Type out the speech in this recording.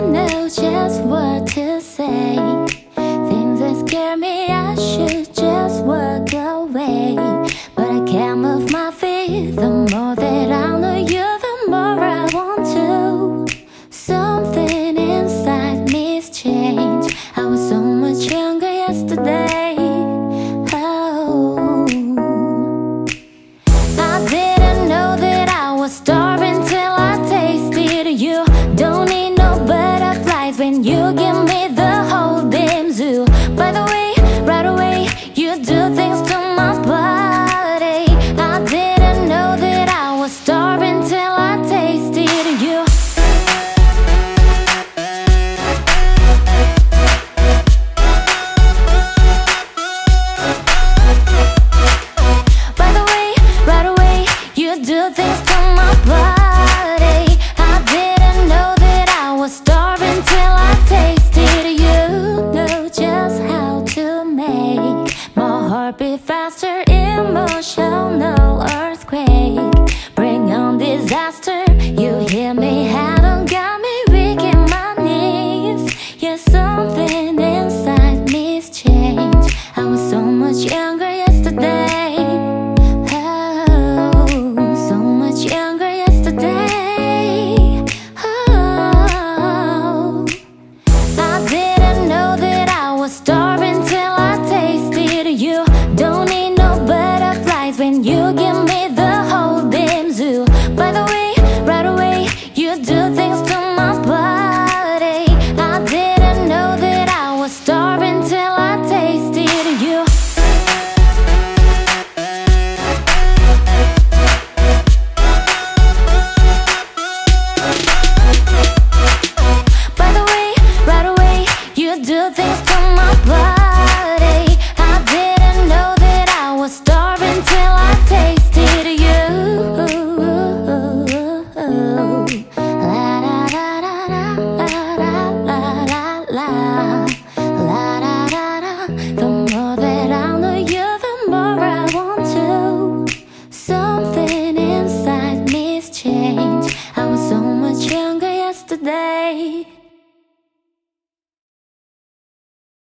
know just what to say. when you give me the emotional earthquake Bring on disaster. You hear me, head on, got me weak in my knees. Yeah, something inside you give me the whole damn zoo. By the way, right away, you do things to my body. I didn't know that I was starving till I tasted you. By the way, right away, you do things to my body. today.